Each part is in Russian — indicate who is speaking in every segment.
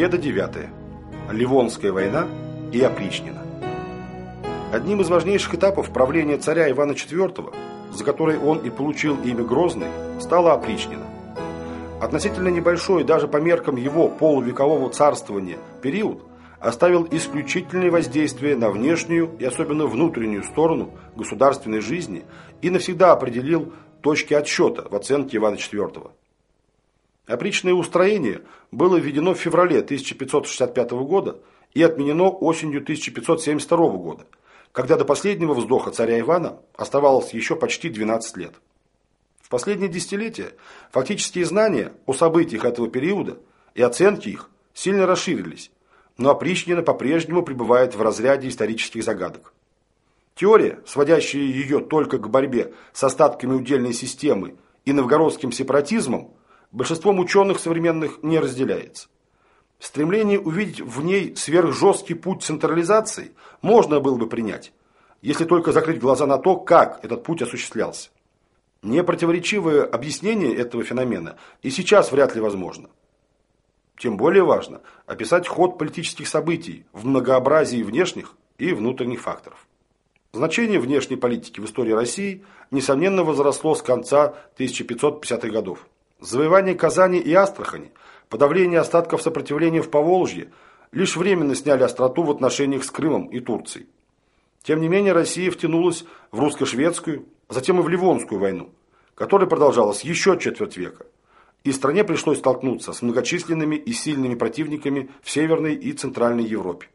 Speaker 1: Беседа девятая. Ливонская война и опричнина. Одним из важнейших этапов правления царя Ивана IV, за который он и получил имя Грозный, стала опричнина. Относительно небольшой даже по меркам его полувекового царствования период оставил исключительное воздействие на внешнюю и особенно внутреннюю сторону государственной жизни и навсегда определил точки отсчета в оценке Ивана IV. Опричное устроение было введено в феврале 1565 года и отменено осенью 1572 года, когда до последнего вздоха царя Ивана оставалось еще почти 12 лет. В последние десятилетия фактические знания о событиях этого периода и оценки их сильно расширились, но опричнина по-прежнему пребывает в разряде исторических загадок. Теория, сводящая ее только к борьбе с остатками удельной системы и новгородским сепаратизмом, большинством ученых современных не разделяется. Стремление увидеть в ней сверхжесткий путь централизации можно было бы принять, если только закрыть глаза на то, как этот путь осуществлялся. Непротиворечивое объяснение этого феномена и сейчас вряд ли возможно. Тем более важно описать ход политических событий в многообразии внешних и внутренних факторов. Значение внешней политики в истории России, несомненно, возросло с конца 1550-х годов. Завоевание Казани и Астрахани, подавление остатков сопротивления в Поволжье лишь временно сняли остроту в отношениях с Крымом и Турцией. Тем не менее, Россия втянулась в русско-шведскую, а затем и в Ливонскую войну, которая продолжалась еще четверть века. И стране пришлось столкнуться с многочисленными и сильными противниками в Северной и Центральной Европе.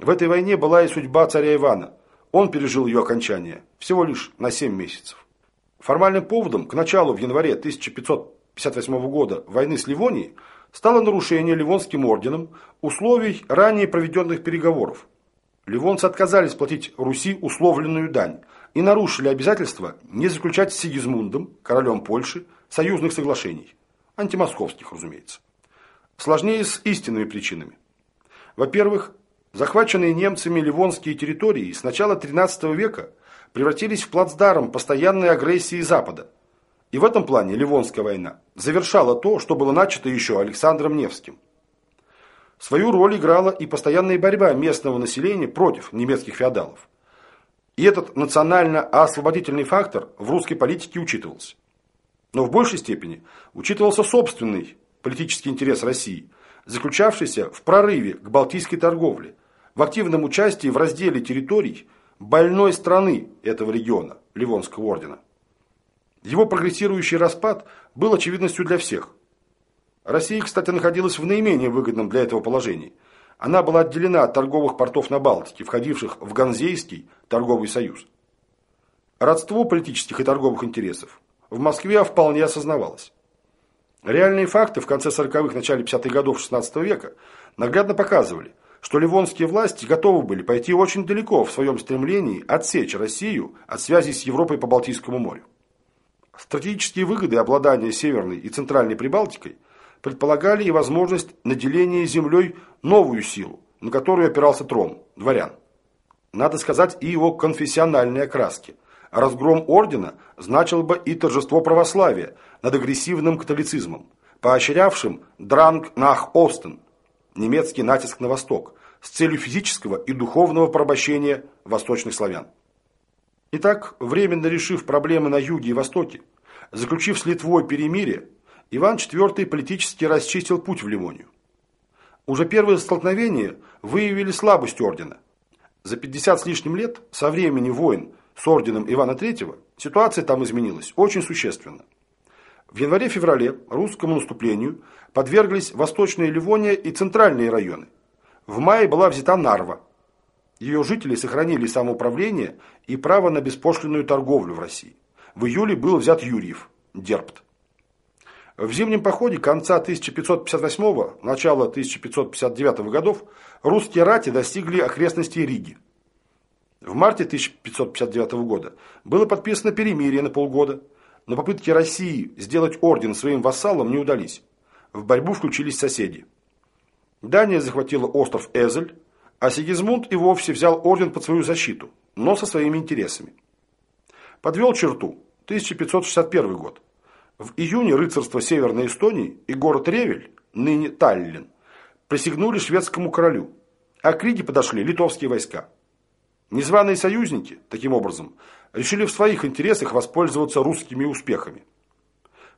Speaker 1: В этой войне была и судьба царя Ивана. Он пережил ее окончание всего лишь на 7 месяцев. Формальным поводом к началу в январе 1558 года войны с Ливонией стало нарушение Ливонским орденом условий ранее проведенных переговоров. Ливонцы отказались платить Руси условленную дань и нарушили обязательство не заключать с Сигизмундом, королем Польши, союзных соглашений. Антимосковских, разумеется. Сложнее с истинными причинами. Во-первых, захваченные немцами ливонские территории с начала XIII века превратились в плацдарм постоянной агрессии Запада. И в этом плане Ливонская война завершала то, что было начато еще Александром Невским. Свою роль играла и постоянная борьба местного населения против немецких феодалов. И этот национально-освободительный фактор в русской политике учитывался. Но в большей степени учитывался собственный политический интерес России, заключавшийся в прорыве к балтийской торговле, в активном участии в разделе территорий – больной страны этого региона, Ливонского ордена. Его прогрессирующий распад был очевидностью для всех. Россия, кстати, находилась в наименее выгодном для этого положении. Она была отделена от торговых портов на Балтике, входивших в Ганзейский торговый союз. Родство политических и торговых интересов в Москве вполне осознавалось. Реальные факты в конце 40-х, начале 50-х годов XVI века наглядно показывали, что ливонские власти готовы были пойти очень далеко в своем стремлении отсечь Россию от связи с Европой по Балтийскому морю. Стратегические выгоды обладания Северной и Центральной Прибалтикой предполагали и возможность наделения землей новую силу, на которую опирался трон – дворян. Надо сказать и о конфессиональной окраске. Разгром ордена значил бы и торжество православия над агрессивным католицизмом, поощрявшим «дранг нах Остен» немецкий натиск на восток с целью физического и духовного порабощения восточных славян. Итак, временно решив проблемы на юге и востоке, заключив с Литвой перемирие, Иван IV политически расчистил путь в Ливонию. Уже первые столкновения выявили слабость ордена. За 50 с лишним лет, со времени войн с орденом Ивана III, ситуация там изменилась очень существенно. В январе-феврале русскому наступлению подверглись Восточная Ливония и центральные районы. В мае была взята Нарва. Ее жители сохранили самоуправление и право на беспошлинную торговлю в России. В июле был взят Юрьев, Дерпт. В зимнем походе конца 1558-го, начала 1559 годов русские рати достигли окрестностей Риги. В марте 1559 года было подписано перемирие на полгода – но попытки России сделать орден своим вассалом не удались. В борьбу включились соседи. Дания захватила остров Эзель, а Сигизмунд и вовсе взял орден под свою защиту, но со своими интересами. Подвел черту 1561 год. В июне рыцарство Северной Эстонии и город Ревель, ныне Таллин, присягнули шведскому королю, а к Риге подошли литовские войска. Незваные союзники, таким образом, решили в своих интересах воспользоваться русскими успехами.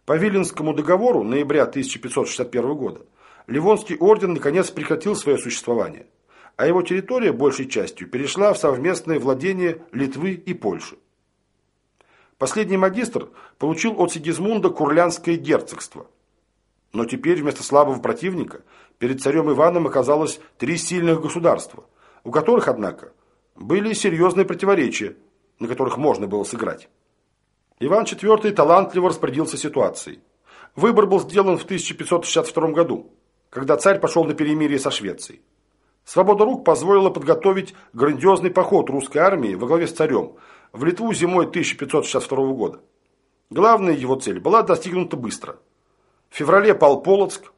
Speaker 1: По Виленскому договору ноября 1561 года Ливонский орден наконец прекратил свое существование, а его территория большей частью перешла в совместное владение Литвы и Польши. Последний магистр получил от Сигизмунда Курлянское герцогство. Но теперь вместо слабого противника перед царем Иваном оказалось три сильных государства, у которых, однако, были серьезные противоречия, на которых можно было сыграть. Иван IV талантливо распорядился ситуацией. Выбор был сделан в 1562 году, когда царь пошел на перемирие со Швецией. Свобода рук позволила подготовить грандиозный поход русской армии во главе с царем в Литву зимой 1562 года. Главная его цель была достигнута быстро. В феврале пал Полоцк,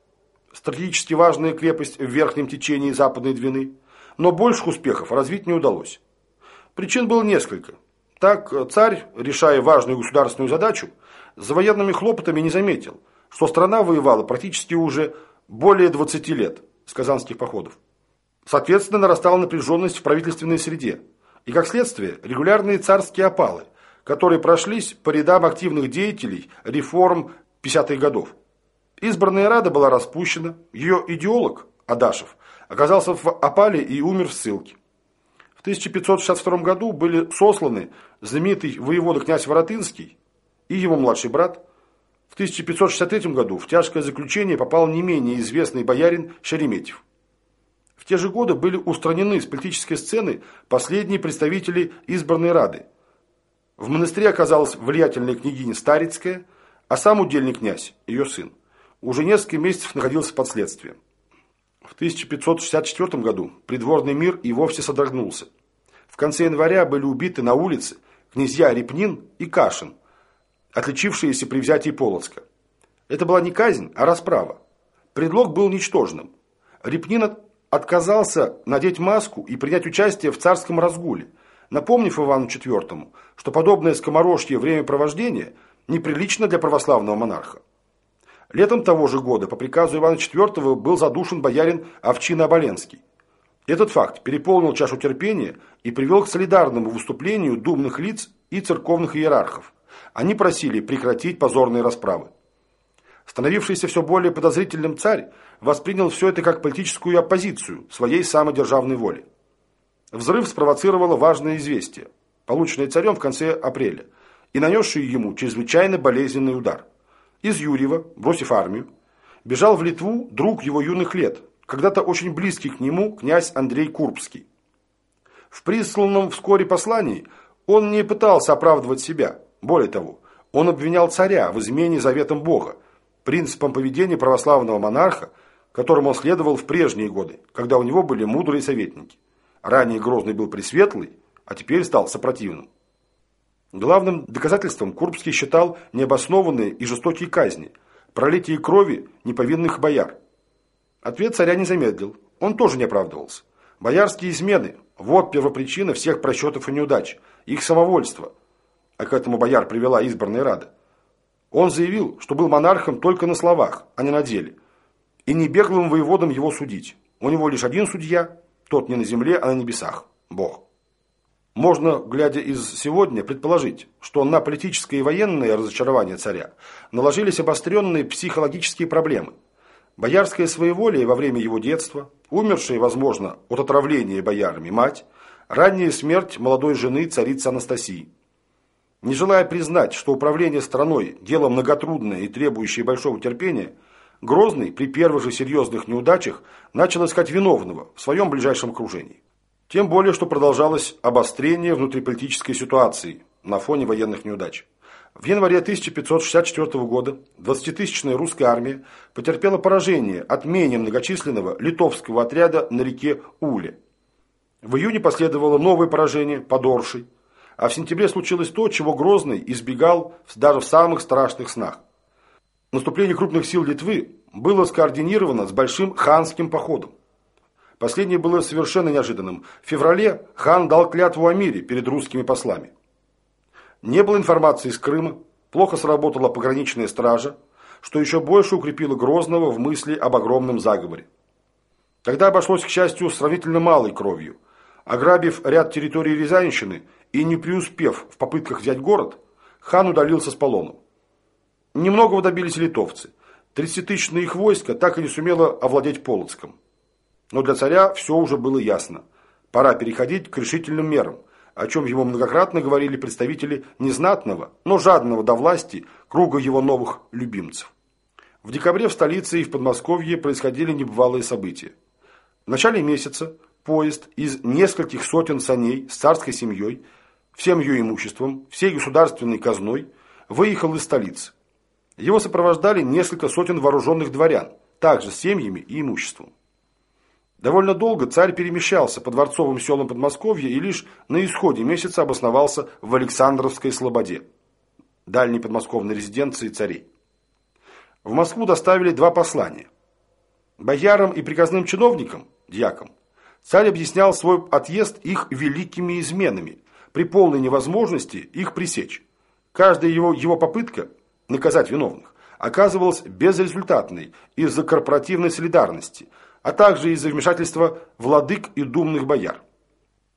Speaker 1: стратегически важная крепость в верхнем течении Западной Двины, но больших успехов развить не удалось. Причин было несколько. Так, царь, решая важную государственную задачу, за военными хлопотами не заметил, что страна воевала практически уже более 20 лет с казанских походов. Соответственно, нарастала напряженность в правительственной среде. И, как следствие, регулярные царские опалы, которые прошлись по рядам активных деятелей реформ 50-х годов. Избранная Рада была распущена, ее идеолог, Адашев, оказался в опале и умер в ссылке. В 1562 году были сосланы знаменитый воевода князь Воротынский и его младший брат. В 1563 году в тяжкое заключение попал не менее известный боярин Шереметьев. В те же годы были устранены с политической сцены последние представители избранной Рады. В монастыре оказалась влиятельная княгиня Старицкая, а сам удельный князь, ее сын, уже несколько месяцев находился под следствием. В 1564 году придворный мир и вовсе содрогнулся. В конце января были убиты на улице князья Репнин и Кашин, отличившиеся при взятии Полоцка. Это была не казнь, а расправа. Предлог был ничтожным. Репнин отказался надеть маску и принять участие в царском разгуле, напомнив Ивану IV, что подобное скоморожье времяпровождение неприлично для православного монарха. Летом того же года по приказу Ивана IV был задушен боярин Овчина Оболенский. Этот факт переполнил чашу терпения и привел к солидарному выступлению думных лиц и церковных иерархов. Они просили прекратить позорные расправы. Становившийся все более подозрительным царь воспринял все это как политическую оппозицию своей самодержавной воли. Взрыв спровоцировало важное известие, полученное царем в конце апреля, и нанесший ему чрезвычайно болезненный удар – из Юрьева, бросив армию, бежал в Литву друг его юных лет, когда-то очень близкий к нему князь Андрей Курбский. В присланном вскоре послании он не пытался оправдывать себя. Более того, он обвинял царя в измене заветам Бога, принципам поведения православного монарха, которому он следовал в прежние годы, когда у него были мудрые советники. Ранее Грозный был пресветлый, а теперь стал сопротивным. Главным доказательством Курбский считал необоснованные и жестокие казни, пролитие крови неповинных бояр. Ответ царя не замедлил, он тоже не оправдывался. Боярские измены – вот первопричина всех просчетов и неудач, их самовольство. А к этому бояр привела избранная рада. Он заявил, что был монархом только на словах, а не на деле. И не беглым воеводом его судить. У него лишь один судья, тот не на земле, а на небесах – Бог. Можно, глядя из сегодня, предположить, что на политическое и военное разочарование царя наложились обостренные психологические проблемы. Боярское своеволие во время его детства, умершая, возможно, от отравления боярами мать, ранняя смерть молодой жены царицы Анастасии. Не желая признать, что управление страной – дело многотрудное и требующее большого терпения, Грозный при первых же серьезных неудачах начал искать виновного в своем ближайшем окружении. Тем более, что продолжалось обострение внутриполитической ситуации на фоне военных неудач. В январе 1564 года 20-тысячная русская армия потерпела поражение от менее многочисленного литовского отряда на реке Уле. В июне последовало новое поражение под Оршей, а в сентябре случилось то, чего Грозный избегал даже в самых страшных снах. Наступление крупных сил Литвы было скоординировано с большим ханским походом. Последнее было совершенно неожиданным. В феврале хан дал клятву о мире перед русскими послами. Не было информации из Крыма, плохо сработала пограничная стража, что еще больше укрепило Грозного в мысли об огромном заговоре. Тогда обошлось, к счастью, сравнительно малой кровью. Ограбив ряд территорий Рязанщины и не преуспев в попытках взять город, хан удалился с полону. Немногого добились литовцы. Тридцатитысячное их войско так и не сумело овладеть Полоцком. Но для царя все уже было ясно. Пора переходить к решительным мерам, о чем ему многократно говорили представители незнатного, но жадного до власти круга его новых любимцев. В декабре в столице и в Подмосковье происходили небывалые события. В начале месяца поезд из нескольких сотен саней с царской семьей, всем ее имуществом, всей государственной казной выехал из столицы. Его сопровождали несколько сотен вооруженных дворян, также с семьями и имуществом. Довольно долго царь перемещался по дворцовым селам Подмосковья и лишь на исходе месяца обосновался в Александровской Слободе, дальней подмосковной резиденции царей. В Москву доставили два послания. Боярам и приказным чиновникам, дьякам, царь объяснял свой отъезд их великими изменами, при полной невозможности их пресечь. Каждая его, его попытка наказать виновных оказывалась безрезультатной из-за корпоративной солидарности – а также из-за вмешательства владык и думных бояр.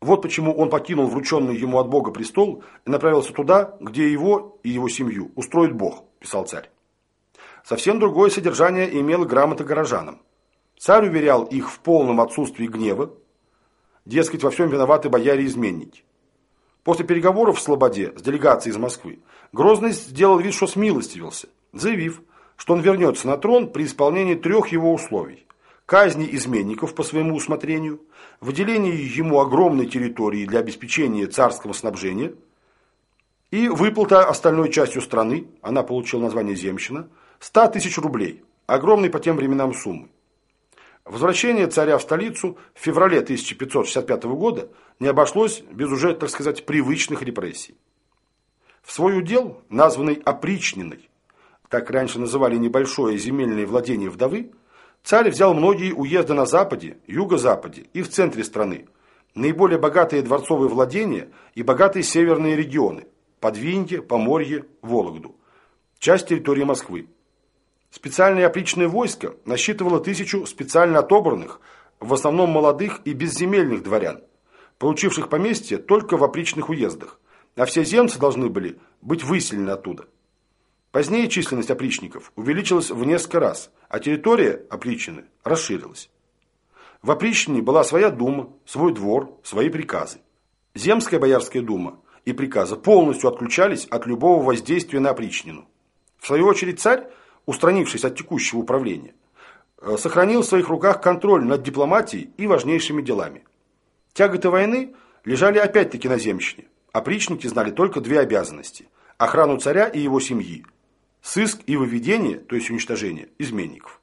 Speaker 1: Вот почему он покинул врученный ему от Бога престол и направился туда, где его и его семью устроит Бог, писал царь. Совсем другое содержание имела грамота горожанам. Царь уверял их в полном отсутствии гнева, дескать, во всем виноваты бояре-изменники. После переговоров в Слободе с делегацией из Москвы Грозный сделал вид, что смилостивился, заявив, что он вернется на трон при исполнении трех его условий казни изменников по своему усмотрению, выделение ему огромной территории для обеспечения царского снабжения и выплата остальной частью страны, она получила название «Земщина», 100 тысяч рублей, огромной по тем временам суммы. Возвращение царя в столицу в феврале 1565 года не обошлось без уже, так сказать, привычных репрессий. В свой удел, названный опричниной, так раньше называли небольшое земельное владение вдовы, Царь взял многие уезды на западе, юго-западе и в центре страны, наиболее богатые дворцовые владения и богатые северные регионы – Подвинье, Поморье, Вологду, часть территории Москвы. Специальное опричное войско насчитывало тысячу специально отобранных, в основном молодых и безземельных дворян, получивших поместье только в опричных уездах, а все земцы должны были быть выселены оттуда. Позднее численность опричников увеличилась в несколько раз, а территория опричнины расширилась. В опричнине была своя дума, свой двор, свои приказы. Земская боярская дума и приказы полностью отключались от любого воздействия на опричнину. В свою очередь царь, устранившись от текущего управления, э, сохранил в своих руках контроль над дипломатией и важнейшими делами. Тяготы войны лежали опять-таки на земщине. Опричники знали только две обязанности – охрану царя и его семьи – сыск и выведение, то есть уничтожение, изменников.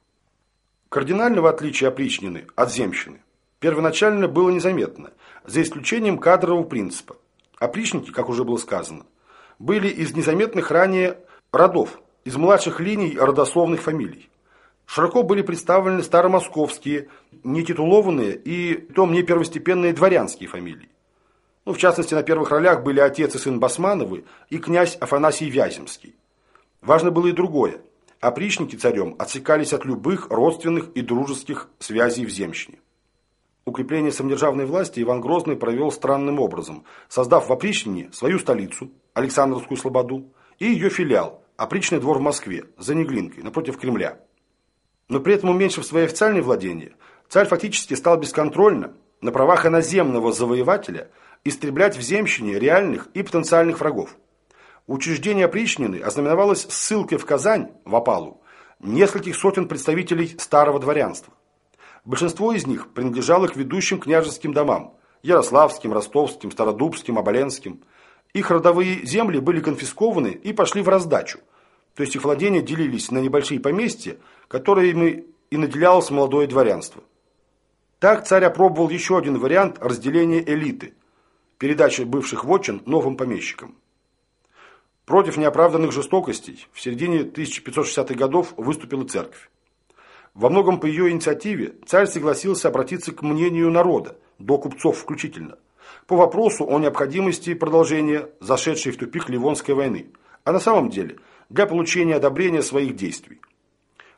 Speaker 1: Кардинального отличия опричнины от земщины первоначально было незаметно, за исключением кадрового принципа. Опричники, как уже было сказано, были из незаметных ранее родов, из младших линий родословных фамилий. Широко были представлены старомосковские, нетитулованные и том не первостепенные дворянские фамилии. Ну, в частности, на первых ролях были отец и сын Басмановы и князь Афанасий Вяземский. Важно было и другое. Опричники царем отсекались от любых родственных и дружеских связей в земщине. Укрепление самодержавной власти Иван Грозный провел странным образом, создав в опричнине свою столицу, Александровскую Слободу, и ее филиал, опричный двор в Москве, за Неглинкой, напротив Кремля. Но при этом уменьшив свои официальные владения, царь фактически стал бесконтрольно, на правах иноземного завоевателя, истреблять в земщине реальных и потенциальных врагов. Учреждение опричнины ознаменовалось ссылкой в Казань, в опалу, нескольких сотен представителей старого дворянства. Большинство из них принадлежало к ведущим княжеским домам – Ярославским, Ростовским, Стародубским, Оболенским. Их родовые земли были конфискованы и пошли в раздачу, то есть их владения делились на небольшие поместья, которыми и наделялось молодое дворянство. Так царь опробовал еще один вариант разделения элиты – передачи бывших вотчин новым помещикам. Против неоправданных жестокостей в середине 1560-х годов выступила церковь. Во многом по ее инициативе царь согласился обратиться к мнению народа, до купцов включительно, по вопросу о необходимости продолжения зашедшей в тупик Ливонской войны, а на самом деле для получения одобрения своих действий.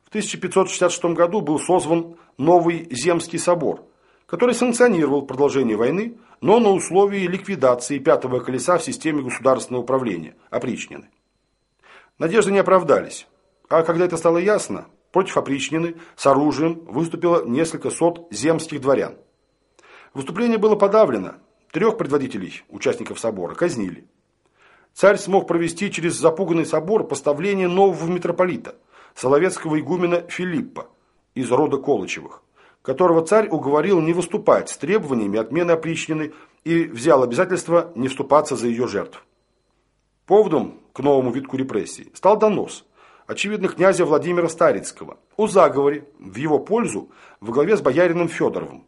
Speaker 1: в 1566 году был созван новый Земский собор, который санкционировал продолжение войны, но на условии ликвидации пятого колеса в системе государственного управления, опричнины. Надежды не оправдались, а когда это стало ясно, против опричнины с оружием выступило несколько сот земских дворян. Выступление было подавлено, трех предводителей, участников собора, казнили. Царь смог провести через запуганный собор поставление нового митрополита – соловецкого игумена Филиппа из рода Колычевых, которого царь уговорил не выступать с требованиями отмены опричнины и взял обязательство не вступаться за ее жертв. Поводом к новому витку репрессий стал донос, очевидно, князя Владимира Старицкого о заговоре в его пользу во главе с боярином Федоровым.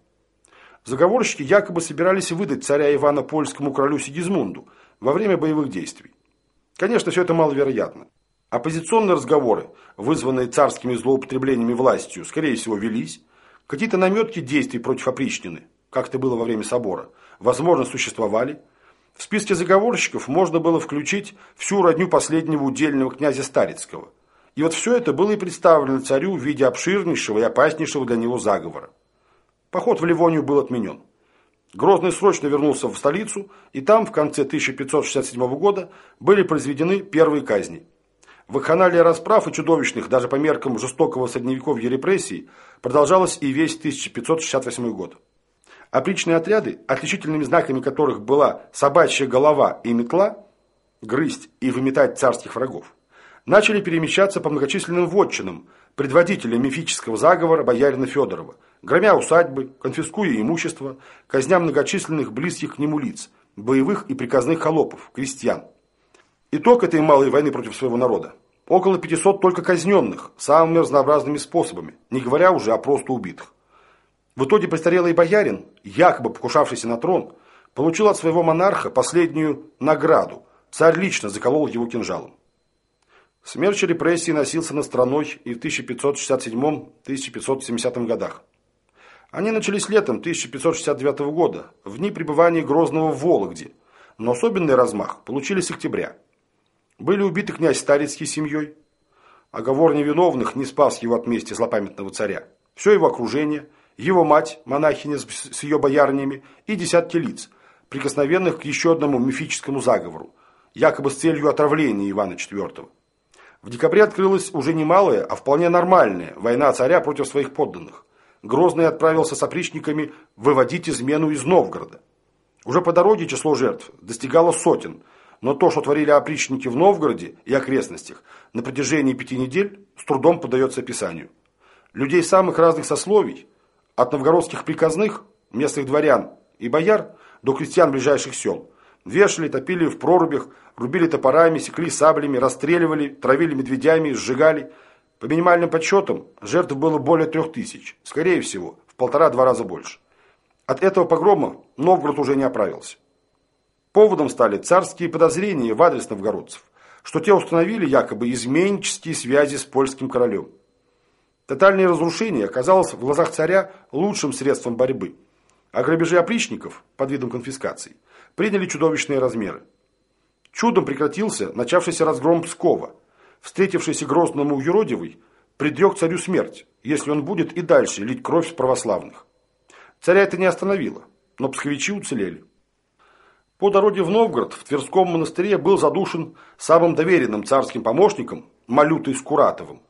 Speaker 1: Заговорщики якобы собирались выдать царя Ивана польскому королю Сигизмунду во время боевых действий. Конечно, все это маловероятно. Оппозиционные разговоры, вызванные царскими злоупотреблениями властью, скорее всего, велись. Какие-то наметки действий против опричнины, как это было во время собора, возможно, существовали. В списке заговорщиков можно было включить всю родню последнего удельного князя Старицкого. И вот все это было и представлено царю в виде обширнейшего и опаснейшего для него заговора. Поход в Ливонию был отменен. Грозный срочно вернулся в столицу, и там в конце 1567 года были произведены первые казни – Вакханалия расправ и чудовищных, даже по меркам жестокого средневековья репрессий, продолжалась и весь 1568 год. Опричные отряды, отличительными знаками которых была собачья голова и метла, грызть и выметать царских врагов, начали перемещаться по многочисленным вотчинам, предводителя мифического заговора боярина Федорова, громя усадьбы, конфискуя имущество, казня многочисленных близких к нему лиц, боевых и приказных холопов, крестьян. Итог этой малой войны против своего народа. Около 500 только казненных, самыми разнообразными способами, не говоря уже о просто убитых. В итоге престарелый боярин, якобы покушавшийся на трон, получил от своего монарха последнюю награду. Царь лично заколол его кинжалом. Смерч репрессий носился над страной и в 1567-1570 годах. Они начались летом 1569 года, в дни пребывания Грозного в Вологде, но особенный размах получили с октября – были убиты князь Старицкий семьей. Оговор невиновных не спас его от мести злопамятного царя. Все его окружение, его мать, монахиня с ее боярнями и десятки лиц, прикосновенных к еще одному мифическому заговору, якобы с целью отравления Ивана IV. В декабре открылась уже не малая, а вполне нормальная война царя против своих подданных. Грозный отправился с опричниками выводить измену из Новгорода. Уже по дороге число жертв достигало сотен – но то, что творили опричники в Новгороде и окрестностях на протяжении пяти недель, с трудом поддается описанию. Людей самых разных сословий, от новгородских приказных, местных дворян и бояр, до крестьян ближайших сел, вешали, топили в прорубях, рубили топорами, секли саблями, расстреливали, травили медведями, сжигали. По минимальным подсчетам, жертв было более трех тысяч, скорее всего, в полтора-два раза больше. От этого погрома Новгород уже не оправился. Поводом стали царские подозрения в адрес новгородцев, что те установили якобы изменнические связи с польским королем. Тотальное разрушение оказалось в глазах царя лучшим средством борьбы, а грабежи опричников под видом конфискаций приняли чудовищные размеры. Чудом прекратился начавшийся разгром Пскова. Встретившийся Грозному юродивый предрек царю смерть, если он будет и дальше лить кровь православных. Царя это не остановило, но псковичи уцелели. По дороге в Новгород в Тверском монастыре был задушен самым доверенным царским помощником Малютой Скуратовым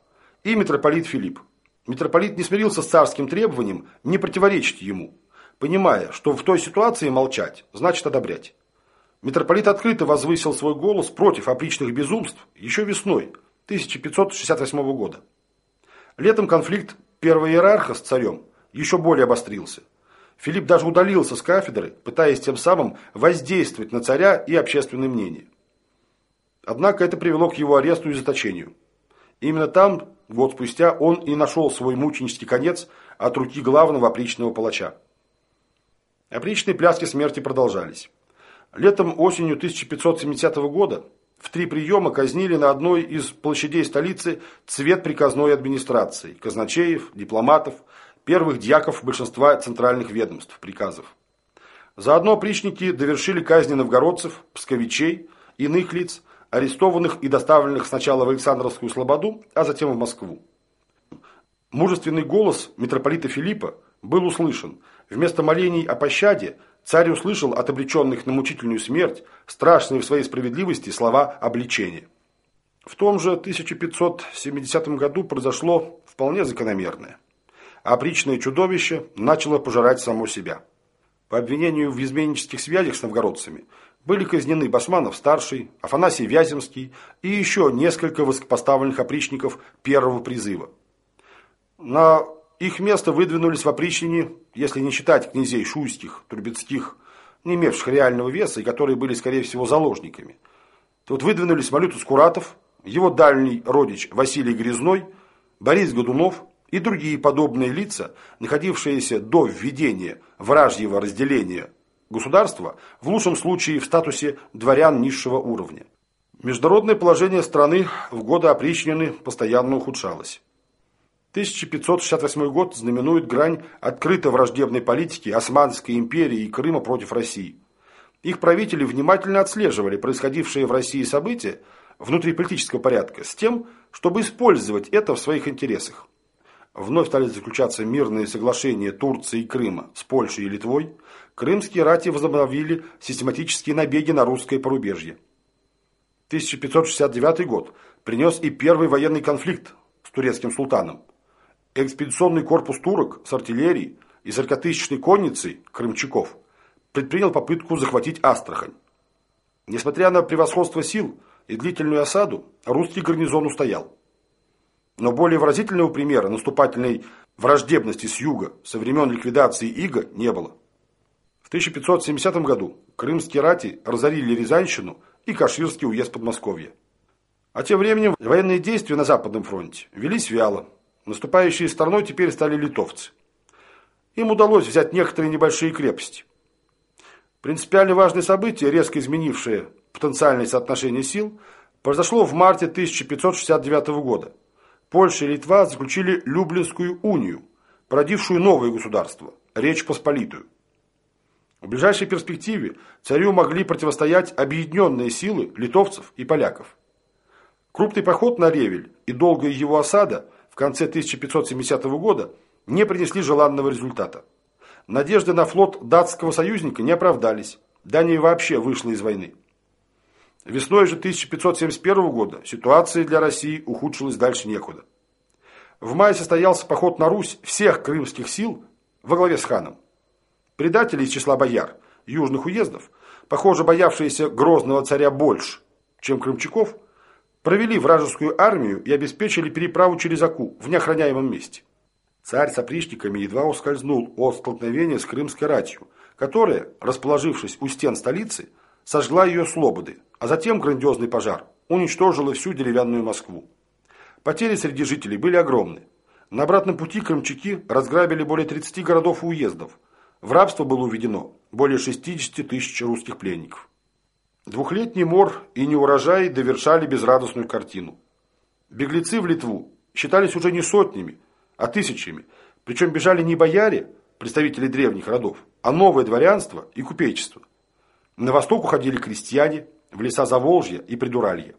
Speaker 1: и митрополит Филипп. Митрополит не смирился с царским требованием не противоречить ему, понимая, что в той ситуации молчать значит одобрять. Митрополит открыто возвысил свой голос против опричных безумств еще весной 1568 года. Летом конфликт первого иерарха с царем еще более обострился. Филипп даже удалился с кафедры, пытаясь тем самым воздействовать на царя и общественное мнение. Однако это привело к его аресту и заточению. Именно там, год спустя, он и нашел свой мученический конец от руки главного опричного палача. Опричные пляски смерти продолжались. Летом-осенью 1570 года в три приема казнили на одной из площадей столицы цвет приказной администрации, казначеев, дипломатов, первых дьяков большинства центральных ведомств, приказов. Заодно опричники довершили казни новгородцев, псковичей, иных лиц, арестованных и доставленных сначала в Александровскую Слободу, а затем в Москву. Мужественный голос митрополита Филиппа был услышан. Вместо молений о пощаде царь услышал от обреченных на мучительную смерть страшные в своей справедливости слова обличения. В том же 1570 году произошло вполне закономерное. Опричное чудовище начало пожирать само себя. По обвинению в изменнических связях с новгородцами были казнены Басманов-старший, Афанасий Вяземский и еще несколько высокопоставленных опричников первого призыва. На их место выдвинулись в опричнине, если не считать князей Шуйских, Трубецких, не имевших реального веса и которые были, скорее всего, заложниками. Вот выдвинулись Малютус Куратов, его дальний родич Василий Грязной, Борис Годунов и другие подобные лица, находившиеся до введения вражьего разделения государства, в лучшем случае в статусе дворян низшего уровня. Международное положение страны в годы опричнины постоянно ухудшалось. 1568 год знаменует грань открыто враждебной политики Османской империи и Крыма против России. Их правители внимательно отслеживали происходившие в России события внутриполитического порядка с тем, чтобы использовать это в своих интересах. Вновь стали заключаться мирные соглашения Турции и Крыма с Польшей и Литвой. Крымские рати возобновили систематические набеги на русское порубежье. 1569 год принес и первый военный конфликт с турецким султаном. Экспедиционный корпус турок с артиллерией и 40-тысячной конницей крымчаков предпринял попытку захватить Астрахань. Несмотря на превосходство сил и длительную осаду, русский гарнизон устоял. Но более выразительного примера наступательной враждебности с юга со времен ликвидации Ига не было. В 1570 году крымские рати разорили Рязанщину и Каширский уезд Подмосковья. А тем временем военные действия на Западном фронте велись вяло. Наступающей стороной теперь стали литовцы. Им удалось взять некоторые небольшие крепости. Принципиально важное событие, резко изменившее потенциальное соотношение сил, произошло в марте 1569 года. Польша и Литва заключили Люблинскую унию, породившую новое государство – Речь Посполитую. В ближайшей перспективе царю могли противостоять объединенные силы литовцев и поляков. Крупный поход на Ревель и долгая его осада в конце 1570 года не принесли желанного результата. Надежды на флот датского союзника не оправдались. Дания вообще вышла из войны. Весной же 1571 года ситуация для России ухудшилась дальше некуда. В мае состоялся поход на Русь всех крымских сил во главе с ханом. Предатели из числа бояр, южных уездов, похоже, боявшиеся грозного царя больше, чем крымчаков, провели вражескую армию и обеспечили переправу через Аку в неохраняемом месте. Царь с опричниками едва ускользнул от столкновения с крымской ратью, которая, расположившись у стен столицы, сожгла ее слободы, а затем грандиозный пожар уничтожила всю деревянную Москву. Потери среди жителей были огромны. На обратном пути крымчаки разграбили более 30 городов и уездов. В рабство было уведено более 60 тысяч русских пленников. Двухлетний мор и неурожай довершали безрадостную картину. Беглецы в Литву считались уже не сотнями, а тысячами, причем бежали не бояре, представители древних родов, а новое дворянство и купечество. На восток уходили крестьяне, в леса Заволжья и Придуралья.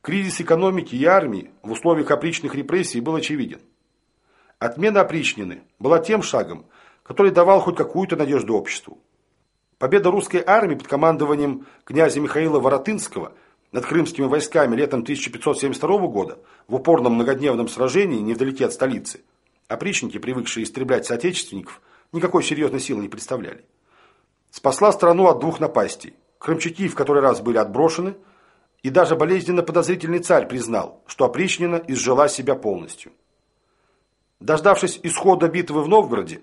Speaker 1: Кризис экономики и армии в условиях опричных репрессий был очевиден. Отмена опричнины была тем шагом, который давал хоть какую-то надежду обществу. Победа русской армии под командованием князя Михаила Воротынского над крымскими войсками летом 1572 года в упорном многодневном сражении невдалеке от столицы, опричники, привыкшие истреблять соотечественников, никакой серьезной силы не представляли спасла страну от двух напастей. Крымчаки в который раз были отброшены, и даже болезненно подозрительный царь признал, что опричнина изжила себя полностью. Дождавшись исхода битвы в Новгороде,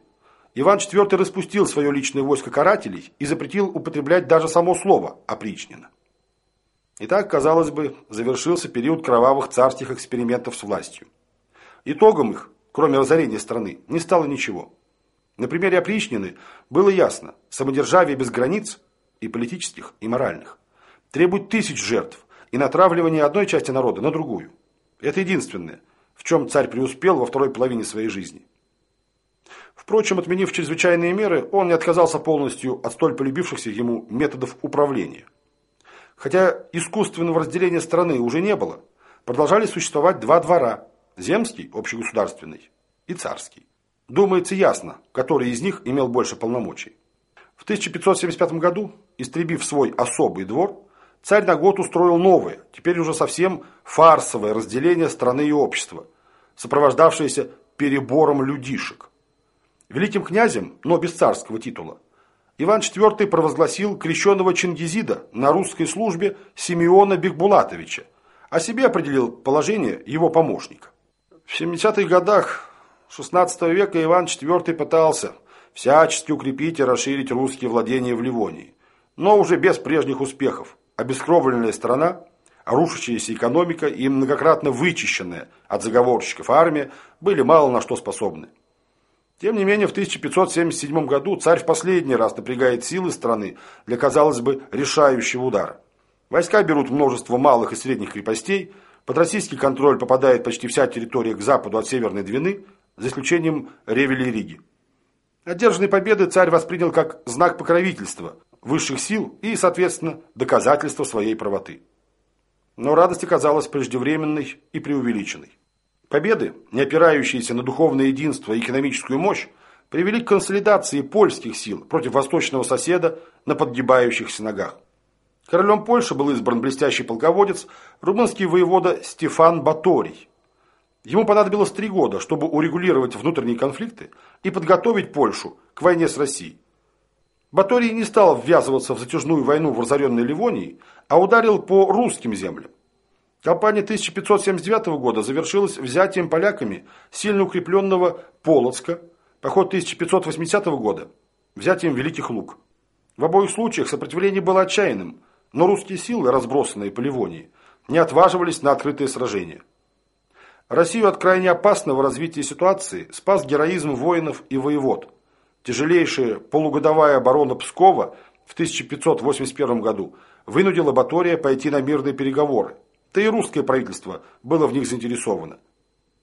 Speaker 1: Иван IV распустил свое личное войско карателей и запретил употреблять даже само слово «опричнина». Итак, казалось бы, завершился период кровавых царских экспериментов с властью. Итогом их, кроме разорения страны, не стало ничего. На примере опричнины было ясно, самодержавие без границ, и политических, и моральных, требует тысяч жертв и натравливания одной части народа на другую. Это единственное, в чем царь преуспел во второй половине своей жизни. Впрочем, отменив чрезвычайные меры, он не отказался полностью от столь полюбившихся ему методов управления. Хотя искусственного разделения страны уже не было, продолжали существовать два двора – земский, общегосударственный, и царский. Думается ясно, который из них имел больше полномочий. В 1575 году, истребив свой особый двор, царь на год устроил новое, теперь уже совсем фарсовое разделение страны и общества, сопровождавшееся перебором людишек. Великим князем, но без царского титула, Иван IV провозгласил крещенного Чингизида на русской службе Симеона Бекбулатовича, а себе определил положение его помощника. В 70-х годах XVI века Иван IV пытался всячески укрепить и расширить русские владения в Ливонии, но уже без прежних успехов. Обескровленная страна, рушащаяся экономика и многократно вычищенная от заговорщиков армия были мало на что способны. Тем не менее, в 1577 году царь в последний раз напрягает силы страны для, казалось бы, решающего удара. Войска берут множество малых и средних крепостей, под российский контроль попадает почти вся территория к западу от Северной Двины, за исключением Ревели и Риги. Одержанные победы царь воспринял как знак покровительства высших сил и, соответственно, доказательство своей правоты. Но радость оказалась преждевременной и преувеличенной. Победы, не опирающиеся на духовное единство и экономическую мощь, привели к консолидации польских сил против восточного соседа на подгибающихся ногах. Королем Польши был избран блестящий полководец, румынский воевода Стефан Баторий. Ему понадобилось три года, чтобы урегулировать внутренние конфликты и подготовить Польшу к войне с Россией. Баторий не стал ввязываться в затяжную войну в разоренной Ливонии, а ударил по русским землям. Кампания 1579 года завершилась взятием поляками сильно укрепленного Полоцка, поход 1580 года – взятием Великих Луг. В обоих случаях сопротивление было отчаянным, но русские силы, разбросанные по Ливонии, не отваживались на открытые сражения. Россию от крайне опасного развития ситуации спас героизм воинов и воевод. Тяжелейшая полугодовая оборона Пскова в 1581 году вынудила Батория пойти на мирные переговоры. Да и русское правительство было в них заинтересовано.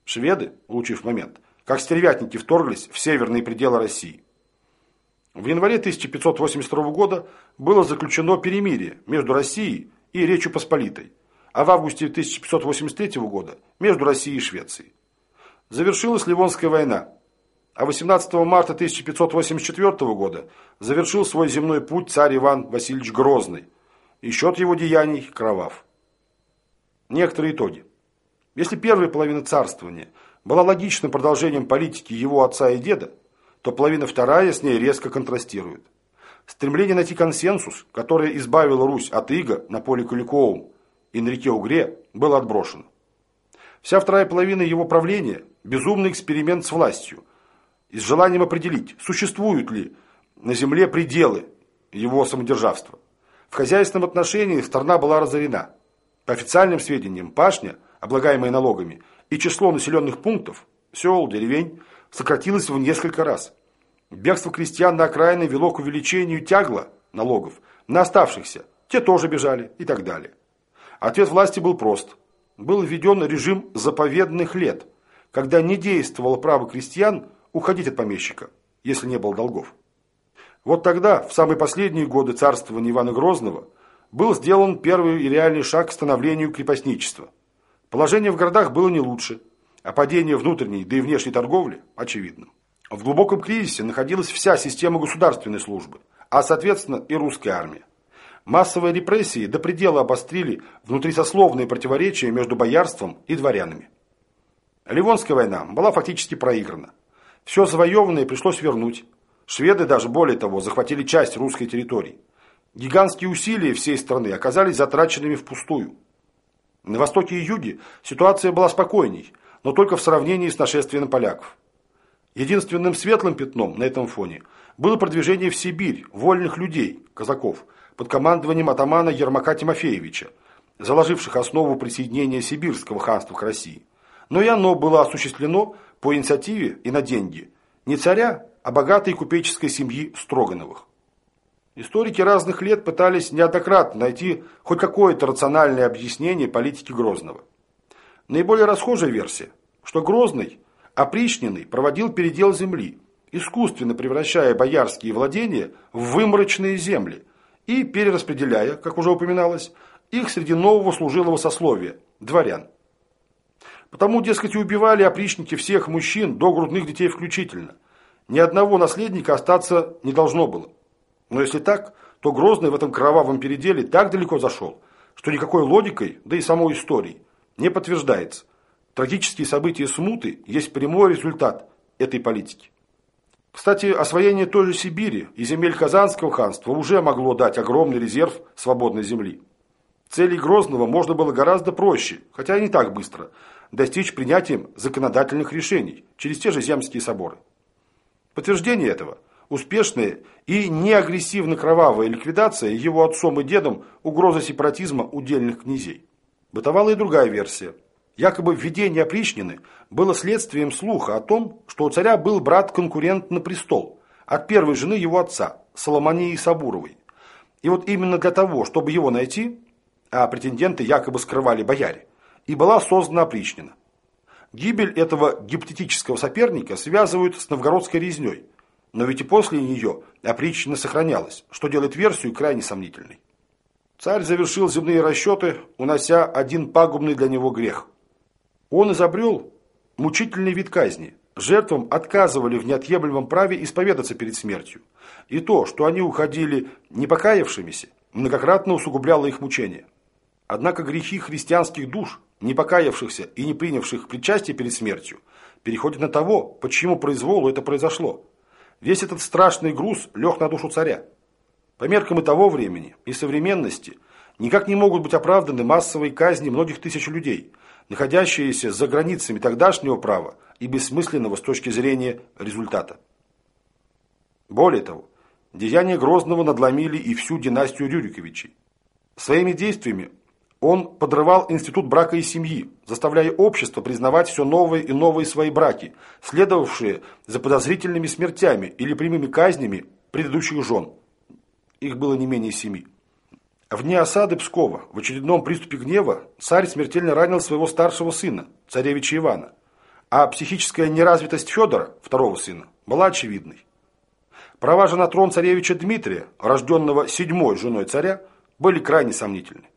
Speaker 1: Шведы, улучив момент, как стервятники вторглись в северные пределы России. В январе 1582 года было заключено перемирие между Россией и Речью Посполитой, а в августе 1583 года между Россией и Швецией. Завершилась Ливонская война, а 18 марта 1584 года завершил свой земной путь царь Иван Васильевич Грозный, и счет его деяний кровав. Некоторые итоги. Если первая половина царствования была логичным продолжением политики его отца и деда, то половина вторая с ней резко контрастирует. Стремление найти консенсус, которое избавило Русь от иго на поле Куликовом, реке Угре было отброшено. Вся вторая половина его правления – безумный эксперимент с властью и с желанием определить, существуют ли на земле пределы его самодержавства. В хозяйственном отношении страна была разорена. По официальным сведениям, пашня, облагаемая налогами, и число населенных пунктов, сел, деревень, сократилось в несколько раз. Бегство крестьян на окраины вело к увеличению тягла налогов на оставшихся, те тоже бежали и так далее. Ответ власти был прост. Был введен режим заповедных лет, когда не действовало право крестьян уходить от помещика, если не было долгов. Вот тогда, в самые последние годы царствования Ивана Грозного, был сделан первый и реальный шаг к становлению крепостничества. Положение в городах было не лучше, а падение внутренней, да и внешней торговли очевидным. В глубоком кризисе находилась вся система государственной службы, а соответственно и русская армия. Массовые репрессии до предела обострили внутрисословные противоречия между боярством и дворянами. Ливонская война была фактически проиграна. Все завоеванное пришлось вернуть. Шведы даже более того захватили часть русской территории. Гигантские усилия всей страны оказались затраченными впустую. На востоке и юге ситуация была спокойней, но только в сравнении с нашествием поляков. Единственным светлым пятном на этом фоне было продвижение в Сибирь вольных людей, казаков – под командованием атамана Ермака Тимофеевича, заложивших основу присоединения Сибирского ханства к России. Но и оно было осуществлено по инициативе и на деньги не царя, а богатой купеческой семьи Строгановых. Историки разных лет пытались неоднократно найти хоть какое-то рациональное объяснение политики Грозного. Наиболее расхожая версия, что Грозный, опричненный, проводил передел земли, искусственно превращая боярские владения в выморочные земли, и перераспределяя, как уже упоминалось, их среди нового служилого сословия – дворян. Потому, дескать, и убивали опричники всех мужчин, до грудных детей включительно. Ни одного наследника остаться не должно было. Но если так, то Грозный в этом кровавом переделе так далеко зашел, что никакой логикой, да и самой историей, не подтверждается. Трагические события смуты есть прямой результат этой политики. Кстати, освоение той же Сибири и земель Казанского ханства уже могло дать огромный резерв свободной земли. Целей Грозного можно было гораздо проще, хотя и не так быстро, достичь принятием законодательных решений через те же земские соборы. Подтверждение этого – успешная и неагрессивно-кровавая ликвидация его отцом и дедом угрозы сепаратизма удельных князей. Бытовала и другая версия. Якобы введение опричнины было следствием слуха о том, что у царя был брат-конкурент на престол от первой жены его отца, Соломонии Сабуровой. И вот именно для того, чтобы его найти, а претенденты якобы скрывали бояре, и была создана опричнина. Гибель этого гипотетического соперника связывают с новгородской резней, но ведь и после нее опричнина сохранялась, что делает версию крайне сомнительной. Царь завершил земные расчеты, унося один пагубный для него грех. Он изобрел мучительный вид казни. Жертвам отказывали в неотъемлемом праве исповедаться перед смертью. И то, что они уходили не покаявшимися, многократно усугубляло их мучения. Однако грехи христианских душ, не покаявшихся и не принявших причастие перед смертью, переходят на того, почему произволу это произошло. Весь этот страшный груз лег на душу царя. По меркам и того времени, и современности, никак не могут быть оправданы массовые казни многих тысяч людей, находящиеся за границами тогдашнего права и бессмысленного с точки зрения результата. Более того, деяния Грозного надломили и всю династию Рюриковичей. Своими действиями он подрывал институт брака и семьи, заставляя общество признавать все новые и новые свои браки, следовавшие за подозрительными смертями или прямыми казнями предыдущих жен. Их было не менее семи. В дни осады Пскова, в очередном приступе гнева, царь смертельно ранил своего старшего сына, царевича Ивана, а психическая неразвитость Федора, второго сына, была очевидной. Права же на трон царевича Дмитрия, рожденного седьмой женой царя, были крайне сомнительны.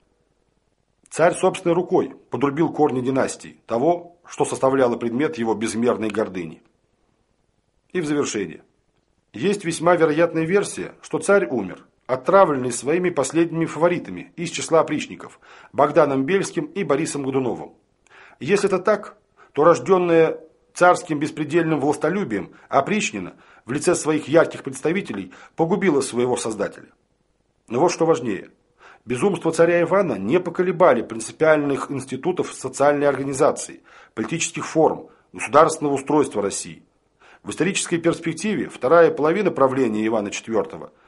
Speaker 1: Царь собственной рукой подрубил корни династии, того, что составляло предмет его безмерной гордыни. И в завершение. Есть весьма вероятная версия, что царь умер, отравленный своими последними фаворитами из числа опричников – Богданом Бельским и Борисом Годуновым. Если это так, то рожденная царским беспредельным властолюбием опричнина в лице своих ярких представителей погубила своего создателя. Но вот что важнее – Безумство царя Ивана не поколебали принципиальных институтов социальной организации, политических форм, государственного устройства России. В исторической перспективе вторая половина правления Ивана IV –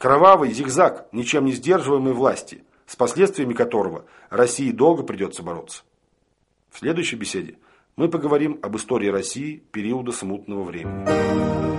Speaker 1: кровавый зигзаг ничем не сдерживаемой власти, с последствиями которого России долго придется бороться. В следующей беседе мы поговорим об истории России периода смутного времени.